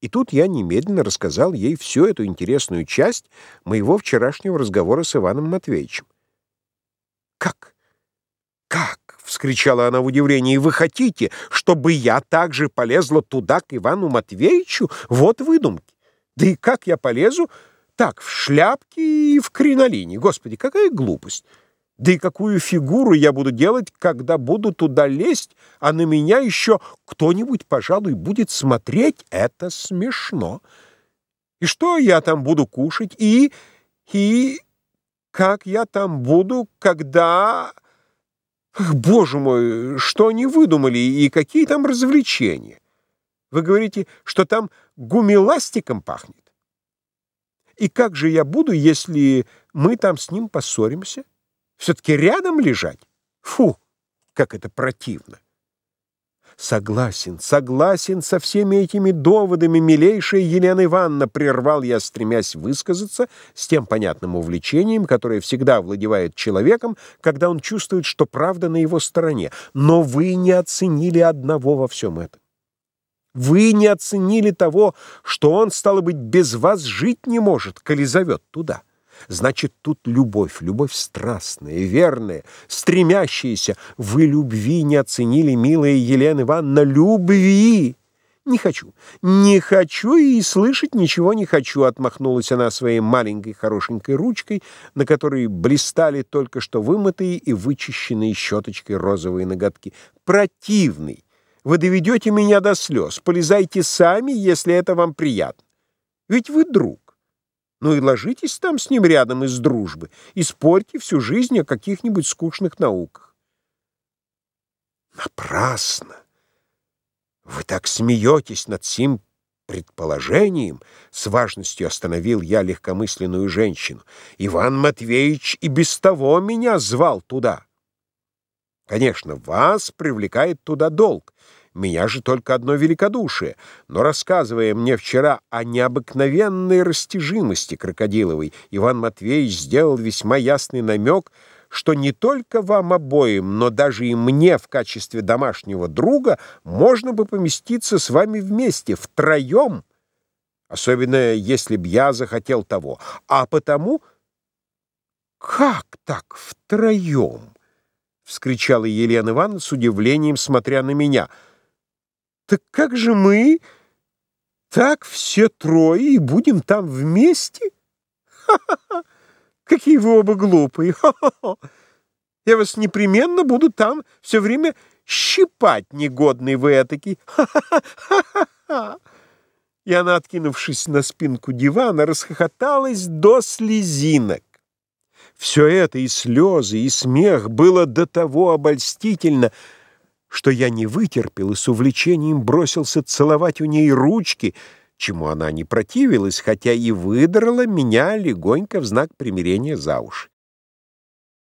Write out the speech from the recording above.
И тут я немедленно рассказал ей всю эту интересную часть моего вчерашнего разговора с Иваном Матвеевичем. «Как? Как?» — вскричала она в удивлении. «Вы хотите, чтобы я также полезла туда, к Ивану Матвеевичу? Вот выдумки! Да и как я полезу? Так, в шляпке и в кринолине. Господи, какая глупость!» Да и какую фигуру я буду делать, когда буду туда лезть, а на меня еще кто-нибудь, пожалуй, будет смотреть? Это смешно. И что я там буду кушать? И... и... как я там буду, когда... Ах, боже мой, что они выдумали и какие там развлечения? Вы говорите, что там гумиластиком пахнет? И как же я буду, если мы там с ним поссоримся? Все-таки рядом лежать? Фу, как это противно! Согласен, согласен со всеми этими доводами, милейшая Елена Ивановна, прервал я, стремясь высказаться с тем понятным увлечением, которое всегда овладевает человеком, когда он чувствует, что правда на его стороне. Но вы не оценили одного во всем этом. Вы не оценили того, что он, стало быть, без вас жить не может, коли зовет туда. Значит, тут любовь, любовь страстная, верная, стремящаяся. Вы любви не оценили, милая Елена Ивановна, любви! Не хочу, не хочу и слышать ничего не хочу, отмахнулась она своей маленькой хорошенькой ручкой, на которой блистали только что вымытые и вычищенные щеточкой розовые ноготки. Противный! Вы доведете меня до слез. Полезайте сами, если это вам приятно. Ведь вы друг. Ну и ложитесь там с ним рядом из дружбы и спорьте всю жизнь о каких-нибудь скучных науках. Напрасно! Вы так смеетесь над сим предположением, с важностью остановил я легкомысленную женщину. Иван Матвеевич и без того меня звал туда. Конечно, вас привлекает туда долг, меня же только одно великодушие. Но рассказывая мне вчера о необыкновенной растяжимости крокодиловой, Иван Матвеевич сделал весьма ясный намек, что не только вам обоим, но даже и мне в качестве домашнего друга можно бы поместиться с вами вместе, втроем, особенно если б я захотел того. А потому... Как так втроем? — вскричала Елена Ивановна с удивлением, смотря на меня — так как же мы так все трое и будем там вместе? Ха-ха-ха! Какие вы оба глупые! Ха-ха-ха! Я вас непременно буду там все время щипать, негодный вы этакий! Ха-ха-ха! И она, откинувшись на спинку дивана, расхохоталась до слезинок. Все это, и слезы, и смех, было до того обольстительно, что я не вытерпел и с увлечением бросился целовать у ней ручки, чему она не противилась, хотя и выдрала меня легонько в знак примирения за уши.